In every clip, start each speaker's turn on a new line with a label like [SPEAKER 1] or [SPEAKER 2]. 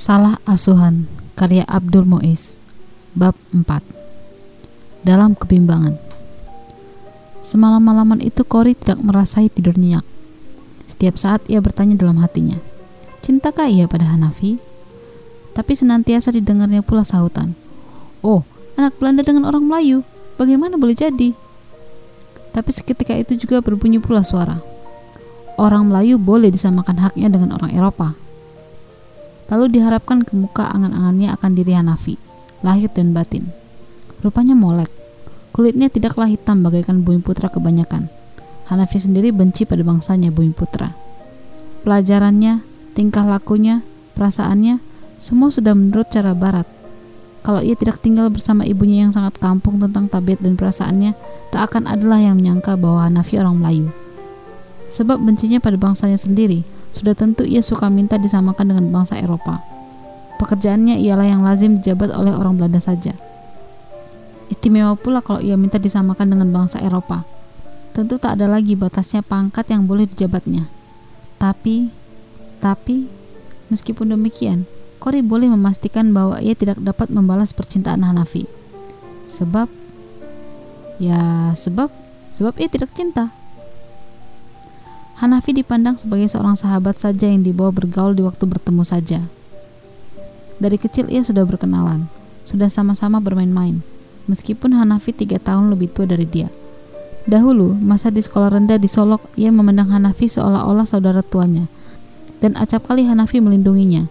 [SPEAKER 1] Salah Asuhan karya Abdul Muiz Bab 4 Dalam kebimbangan Semalam-malaman itu Kori tidak merasai tidur nyenyak Setiap saat ia bertanya dalam hatinya Cintakah ia pada Hanafi? Tapi senantiasa didengarnya pula sahutan Oh, anak Belanda dengan orang Melayu Bagaimana boleh jadi? Tapi seketika itu juga berbunyi pula suara Orang Melayu boleh disamakan haknya dengan orang Eropa Lalu diharapkan ke muka angan-angannya akan diri Hanafi, lahir dan batin. Rupanya molek. Kulitnya tidaklah hitam bagaikan bumi putra kebanyakan. Hanafi sendiri benci pada bangsanya bumi putra. Pelajarannya, tingkah lakunya, perasaannya, semua sudah menurut cara barat. Kalau ia tidak tinggal bersama ibunya yang sangat kampung tentang tabiat dan perasaannya, tak akan adalah yang menyangka bahwa Hanafi orang Melayu. Sebab bencinya pada bangsanya sendiri, sudah tentu ia suka minta disamakan dengan bangsa Eropa. Pekerjaannya ialah yang lazim dijabat oleh orang Belanda saja. Istimewa pula kalau ia minta disamakan dengan bangsa Eropa. Tentu tak ada lagi batasnya pangkat yang boleh dijabatnya. Tapi, tapi, meskipun demikian, Kori boleh memastikan bahwa ia tidak dapat membalas percintaan Hanafi. Sebab, ya sebab, sebab ia tidak cinta. Hanafi dipandang sebagai seorang sahabat saja yang dibawa bergaul di waktu bertemu saja. Dari kecil ia sudah berkenalan, sudah sama-sama bermain-main, meskipun Hanafi tiga tahun lebih tua dari dia. Dahulu, masa di sekolah rendah di Solok, ia memandang Hanafi seolah-olah saudara tuanya, dan acap kali Hanafi melindunginya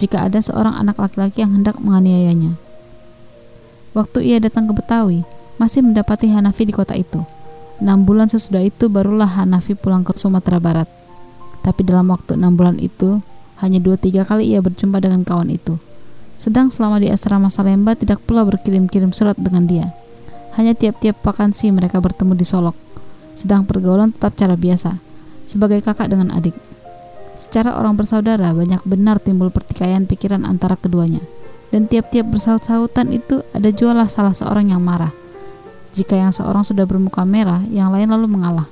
[SPEAKER 1] jika ada seorang anak laki-laki yang hendak menganiayanya. Waktu ia datang ke Betawi, masih mendapati Hanafi di kota itu. Enam bulan sesudah itu barulah Hanafi pulang ke Sumatera Barat. Tapi dalam waktu enam bulan itu, hanya dua tiga kali ia berjumpa dengan kawan itu. Sedang selama di asrama Salemba tidak pula berkirim-kirim surat dengan dia. Hanya tiap-tiap vakansi mereka bertemu di Solok. Sedang pergaulan tetap cara biasa, sebagai kakak dengan adik. Secara orang bersaudara, banyak benar timbul pertikaian pikiran antara keduanya. Dan tiap-tiap bersaut-sautan itu ada jualah salah seorang yang marah jika yang seorang sudah bermuka merah, yang lain lalu mengalah.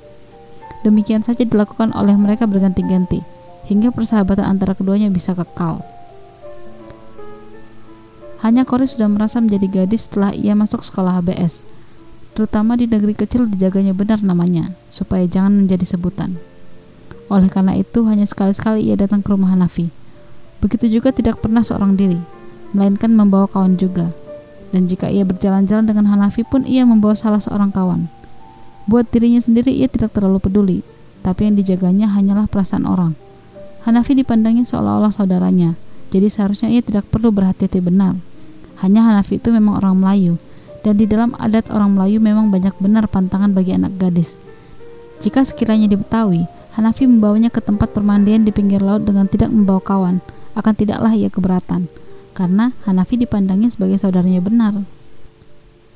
[SPEAKER 1] Demikian saja dilakukan oleh mereka berganti-ganti, hingga persahabatan antara keduanya bisa kekal. Hanya Kori sudah merasa menjadi gadis setelah ia masuk sekolah HBS, terutama di negeri kecil dijaganya benar namanya, supaya jangan menjadi sebutan. Oleh karena itu, hanya sekali-sekali ia datang ke rumah Hanafi. Begitu juga tidak pernah seorang diri, melainkan membawa kawan juga, dan jika ia berjalan-jalan dengan Hanafi pun ia membawa salah seorang kawan. Buat dirinya sendiri ia tidak terlalu peduli, tapi yang dijaganya hanyalah perasaan orang. Hanafi dipandangnya seolah-olah saudaranya, jadi seharusnya ia tidak perlu berhati-hati benar. Hanya Hanafi itu memang orang Melayu, dan di dalam adat orang Melayu memang banyak benar pantangan bagi anak gadis. Jika sekiranya di Betawi, Hanafi membawanya ke tempat permandian di pinggir laut dengan tidak membawa kawan, akan tidaklah ia keberatan karena Hanafi dipandangnya sebagai saudaranya benar.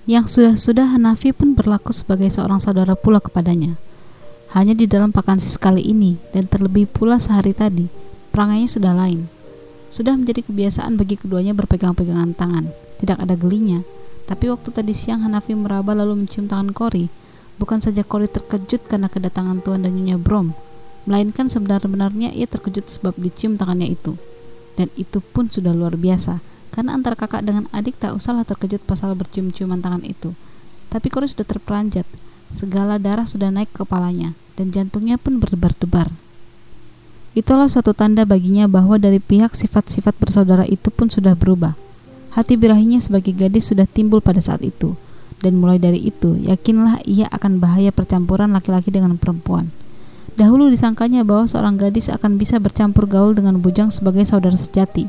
[SPEAKER 1] Yang sudah-sudah Hanafi pun berlaku sebagai seorang saudara pula kepadanya. Hanya di dalam vakansi sekali ini dan terlebih pula sehari tadi, perangainya sudah lain. Sudah menjadi kebiasaan bagi keduanya berpegang-pegangan tangan, tidak ada gelinya. Tapi waktu tadi siang Hanafi meraba lalu mencium tangan Kori. Bukan saja Kori terkejut karena kedatangan Tuan dan Nyonya Brom, melainkan sebenarnya ia terkejut sebab dicium tangannya itu dan itu pun sudah luar biasa karena antara kakak dengan adik tak usahlah terkejut pasal bercium-ciuman tangan itu. Tapi Kori sudah terperanjat segala darah sudah naik ke kepalanya dan jantungnya pun berdebar-debar. Itulah suatu tanda baginya bahwa dari pihak sifat-sifat bersaudara itu pun sudah berubah. Hati birahinya sebagai gadis sudah timbul pada saat itu dan mulai dari itu yakinlah ia akan bahaya percampuran laki-laki dengan perempuan Dahulu disangkanya bahwa seorang gadis akan bisa bercampur gaul dengan bujang sebagai saudara sejati,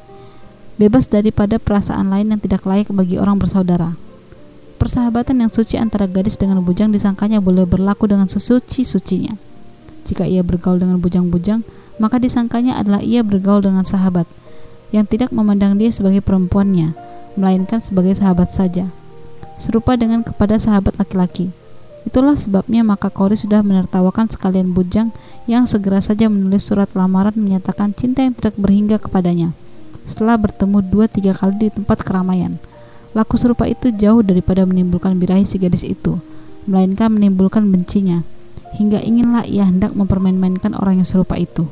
[SPEAKER 1] bebas daripada perasaan lain yang tidak layak bagi orang bersaudara. Persahabatan yang suci antara gadis dengan bujang disangkanya boleh berlaku dengan sesuci-sucinya. Jika ia bergaul dengan bujang-bujang, maka disangkanya adalah ia bergaul dengan sahabat, yang tidak memandang dia sebagai perempuannya, melainkan sebagai sahabat saja. Serupa dengan kepada sahabat laki-laki, Itulah sebabnya maka Kori sudah menertawakan sekalian bujang yang segera saja menulis surat lamaran menyatakan cinta yang tidak berhingga kepadanya. Setelah bertemu dua tiga kali di tempat keramaian, laku serupa itu jauh daripada menimbulkan birahi si gadis itu, melainkan menimbulkan bencinya, hingga inginlah ia hendak mempermain-mainkan orang yang serupa itu.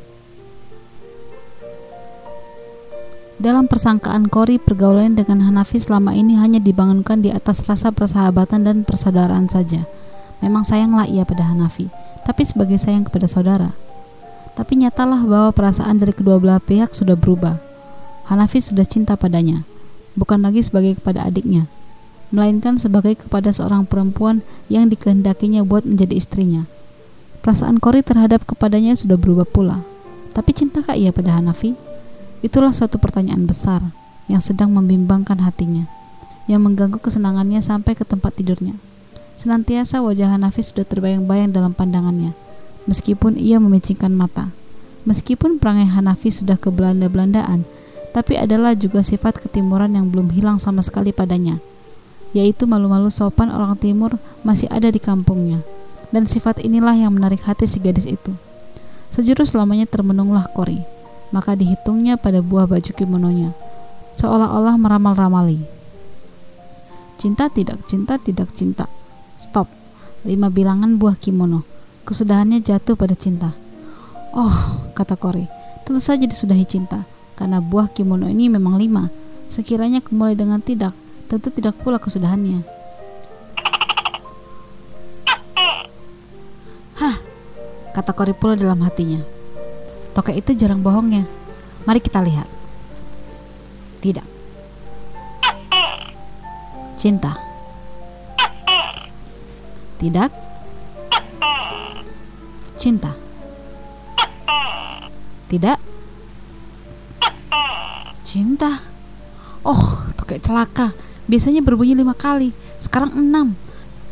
[SPEAKER 1] Dalam persangkaan Kori, pergaulan dengan Hanafi selama ini hanya dibangunkan di atas rasa persahabatan dan persaudaraan saja. Memang sayanglah ia pada Hanafi, tapi sebagai sayang kepada saudara. Tapi nyatalah bahwa perasaan dari kedua belah pihak sudah berubah. Hanafi sudah cinta padanya, bukan lagi sebagai kepada adiknya, melainkan sebagai kepada seorang perempuan yang dikehendakinya buat menjadi istrinya. Perasaan Kori terhadap kepadanya sudah berubah pula. Tapi cintakah ia pada Hanafi? Itulah suatu pertanyaan besar yang sedang membimbangkan hatinya, yang mengganggu kesenangannya sampai ke tempat tidurnya. Senantiasa wajah Hanafi sudah terbayang-bayang dalam pandangannya, meskipun ia memicingkan mata. Meskipun perangai Hanafi sudah ke Belanda-Belandaan, tapi adalah juga sifat ketimuran yang belum hilang sama sekali padanya, yaitu malu-malu sopan orang timur masih ada di kampungnya. Dan sifat inilah yang menarik hati si gadis itu. Sejurus selamanya termenunglah Kori maka dihitungnya pada buah baju kimononya, seolah-olah meramal-ramali. Cinta tidak, cinta tidak, cinta. Stop. Lima bilangan buah kimono. Kesudahannya jatuh pada cinta. Oh, kata Kori, tentu saja disudahi cinta, karena buah kimono ini memang lima. Sekiranya kembali dengan tidak, tentu tidak pula kesudahannya. Hah, kata Kori pula dalam hatinya. Tokek itu jarang bohongnya. Mari kita lihat. Tidak. Cinta. Tidak. Cinta. Tidak. Cinta. Oh, tokek celaka. Biasanya berbunyi lima kali, sekarang enam.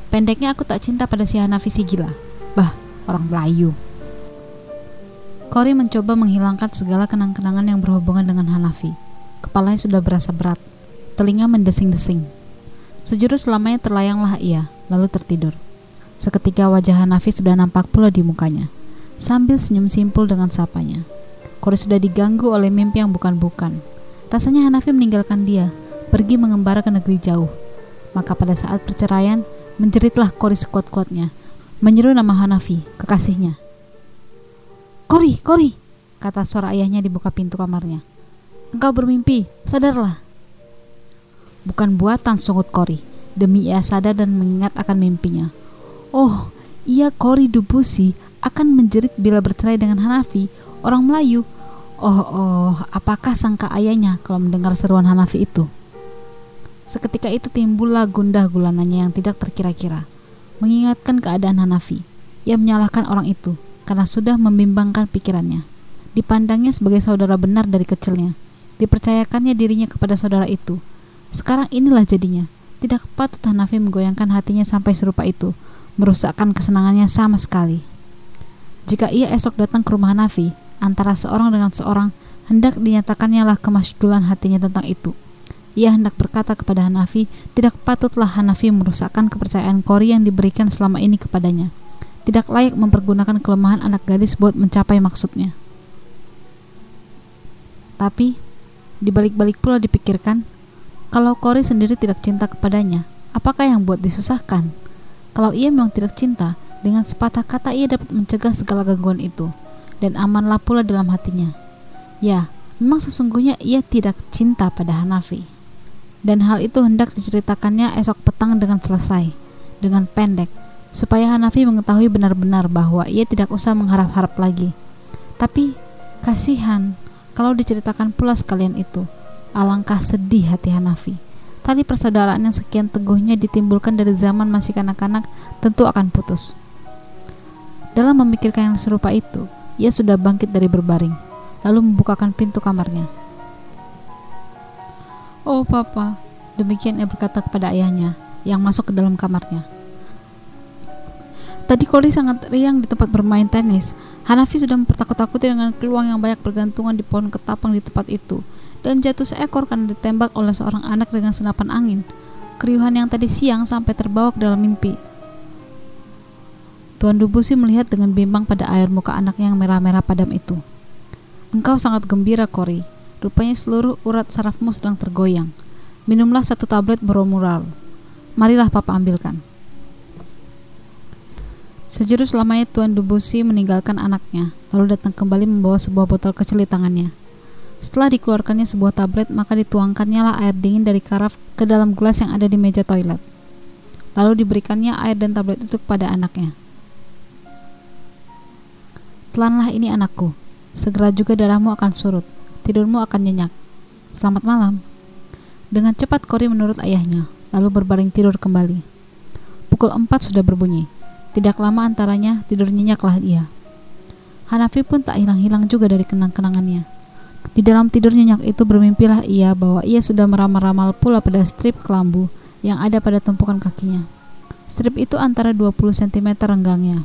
[SPEAKER 1] Pendeknya aku tak cinta pada si Hanafi si gila. Bah, orang Melayu. Kori mencoba menghilangkan segala kenang-kenangan yang berhubungan dengan Hanafi. Kepalanya sudah berasa berat, telinga mendesing-desing. Sejurus selamanya terlayanglah ia, lalu tertidur. Seketika wajah Hanafi sudah nampak pula di mukanya, sambil senyum simpul dengan sapanya. Kori sudah diganggu oleh mimpi yang bukan-bukan. Rasanya Hanafi meninggalkan dia, pergi mengembara ke negeri jauh. Maka pada saat perceraian, menjeritlah Kori sekuat-kuatnya, menyeru nama Hanafi, kekasihnya. Kori, Kori, kata suara ayahnya dibuka pintu kamarnya. Engkau bermimpi, sadarlah. Bukan buatan sungut Kori, demi ia sadar dan mengingat akan mimpinya. Oh, ia Kori Dubusi akan menjerit bila bercerai dengan Hanafi, orang Melayu. Oh, oh, apakah sangka ayahnya kalau mendengar seruan Hanafi itu? Seketika itu timbullah gundah gulananya yang tidak terkira-kira, mengingatkan keadaan Hanafi. Ia menyalahkan orang itu, karena sudah membimbangkan pikirannya. Dipandangnya sebagai saudara benar dari kecilnya. Dipercayakannya dirinya kepada saudara itu. Sekarang inilah jadinya. Tidak patut Hanafi menggoyangkan hatinya sampai serupa itu, merusakkan kesenangannya sama sekali. Jika ia esok datang ke rumah Hanafi, antara seorang dengan seorang, hendak dinyatakannya lah kemasygulan hatinya tentang itu. Ia hendak berkata kepada Hanafi, tidak patutlah Hanafi merusakkan kepercayaan Kori yang diberikan selama ini kepadanya tidak layak mempergunakan kelemahan anak gadis buat mencapai maksudnya. Tapi, dibalik-balik pula dipikirkan, kalau Kori sendiri tidak cinta kepadanya, apakah yang buat disusahkan? Kalau ia memang tidak cinta, dengan sepatah kata ia dapat mencegah segala gangguan itu, dan amanlah pula dalam hatinya. Ya, memang sesungguhnya ia tidak cinta pada Hanafi. Dan hal itu hendak diceritakannya esok petang dengan selesai, dengan pendek, supaya Hanafi mengetahui benar-benar bahwa ia tidak usah mengharap-harap lagi. Tapi kasihan kalau diceritakan pula sekalian itu. Alangkah sedih hati Hanafi. Tali persaudaraan yang sekian teguhnya ditimbulkan dari zaman masih kanak-kanak tentu akan putus. Dalam memikirkan yang serupa itu, ia sudah bangkit dari berbaring, lalu membukakan pintu kamarnya. Oh papa, demikian ia berkata kepada ayahnya yang masuk ke dalam kamarnya. Tadi Koli sangat riang di tempat bermain tenis. Hanafi sudah mempertakut-takuti dengan keluang yang banyak bergantungan di pohon ketapang di tempat itu dan jatuh seekor karena ditembak oleh seorang anak dengan senapan angin. Keriuhan yang tadi siang sampai terbawa ke dalam mimpi. Tuan Dubusi melihat dengan bimbang pada air muka anak yang merah-merah padam itu. Engkau sangat gembira, Kori. Rupanya seluruh urat sarafmu sedang tergoyang. Minumlah satu tablet bromural. Marilah papa ambilkan. Sejurus lamanya Tuan Debussy meninggalkan anaknya, lalu datang kembali membawa sebuah botol kecil di tangannya. Setelah dikeluarkannya sebuah tablet, maka dituangkannya lah air dingin dari karaf ke dalam gelas yang ada di meja toilet. Lalu diberikannya air dan tablet itu kepada anaknya. Telanlah ini anakku. Segera juga darahmu akan surut. Tidurmu akan nyenyak. Selamat malam. Dengan cepat Kori menurut ayahnya, lalu berbaring tidur kembali. Pukul empat sudah berbunyi. Tidak lama antaranya tidur nyenyaklah ia. Hanafi pun tak hilang-hilang juga dari kenang-kenangannya. Di dalam tidur nyenyak itu bermimpilah ia bahwa ia sudah meramal-ramal pula pada strip kelambu yang ada pada tumpukan kakinya. Strip itu antara 20 cm renggangnya,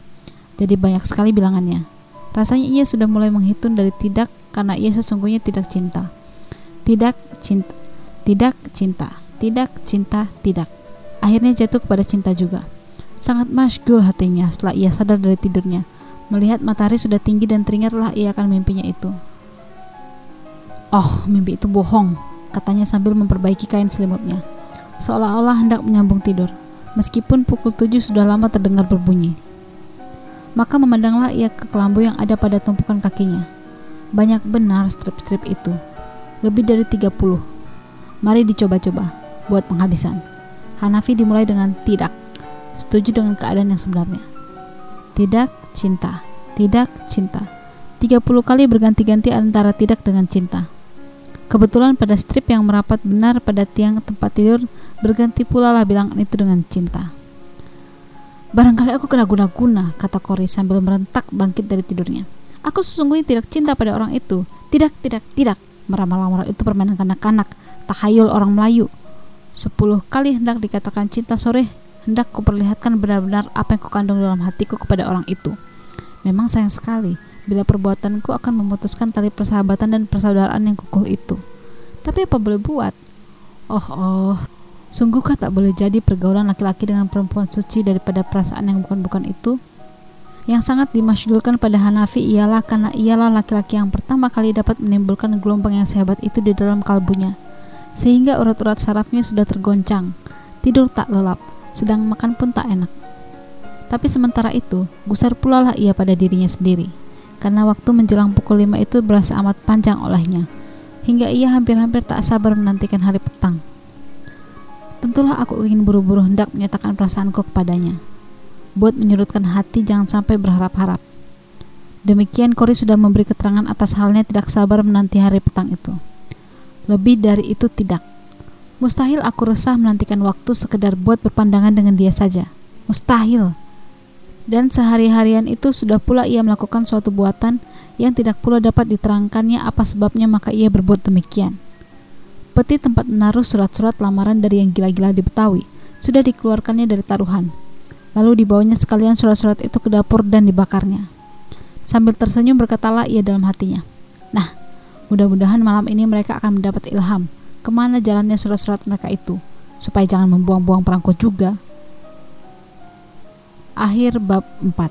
[SPEAKER 1] jadi banyak sekali bilangannya. Rasanya ia sudah mulai menghitung dari tidak karena ia sesungguhnya tidak cinta. Tidak cinta, tidak cinta, tidak cinta, tidak. Akhirnya jatuh kepada cinta juga. Sangat masgul hatinya setelah ia sadar dari tidurnya. Melihat matahari sudah tinggi dan teringatlah ia akan mimpinya itu. Oh, mimpi itu bohong, katanya sambil memperbaiki kain selimutnya. Seolah-olah hendak menyambung tidur, meskipun pukul tujuh sudah lama terdengar berbunyi. Maka memandanglah ia ke kelambu yang ada pada tumpukan kakinya. Banyak benar strip-strip itu. Lebih dari 30. Mari dicoba-coba, buat penghabisan. Hanafi dimulai dengan tidak. Setuju dengan keadaan yang sebenarnya. Tidak cinta, tidak cinta. 30 kali berganti-ganti antara tidak dengan cinta. Kebetulan pada strip yang merapat benar pada tiang tempat tidur berganti pula lah bilangan itu dengan cinta. Barangkali aku kena guna-guna, kata Kori sambil merentak bangkit dari tidurnya. Aku sesungguhnya tidak cinta pada orang itu. Tidak, tidak, tidak. Meramal-ramal itu permainan kanak-kanak, tahayul orang Melayu. Sepuluh kali hendak dikatakan cinta sore, hendak kuperlihatkan benar-benar apa yang kukandung dalam hatiku kepada orang itu. Memang sayang sekali, bila perbuatanku akan memutuskan tali persahabatan dan persaudaraan yang kukuh itu. Tapi apa boleh buat? Oh, oh, sungguhkah tak boleh jadi pergaulan laki-laki dengan perempuan suci daripada perasaan yang bukan-bukan itu? Yang sangat dimasyugulkan pada Hanafi ialah karena ialah laki-laki yang pertama kali dapat menimbulkan gelombang yang sehebat itu di dalam kalbunya, sehingga urat-urat sarafnya sudah tergoncang, tidur tak lelap, sedang makan pun tak enak. Tapi sementara itu, gusar pula lah ia pada dirinya sendiri karena waktu menjelang pukul 5 itu berasa amat panjang olehnya, hingga ia hampir-hampir tak sabar menantikan hari petang. Tentulah aku ingin buru-buru hendak menyatakan perasaanku kepadanya. Buat menyurutkan hati jangan sampai berharap-harap. Demikian Kori sudah memberi keterangan atas halnya tidak sabar menanti hari petang itu. Lebih dari itu tidak. Mustahil aku resah menantikan waktu sekedar buat berpandangan dengan dia saja. Mustahil dan sehari-harian itu sudah pula ia melakukan suatu buatan yang tidak pula dapat diterangkannya apa sebabnya maka ia berbuat demikian. Peti tempat menaruh surat-surat lamaran dari yang gila-gila di Betawi sudah dikeluarkannya dari taruhan. Lalu dibawanya sekalian surat-surat itu ke dapur dan dibakarnya. Sambil tersenyum berkatalah ia dalam hatinya, Nah, mudah-mudahan malam ini mereka akan mendapat ilham ke mana jalannya surat-surat mereka itu, supaya jangan membuang-buang perangko juga akhir bab 4.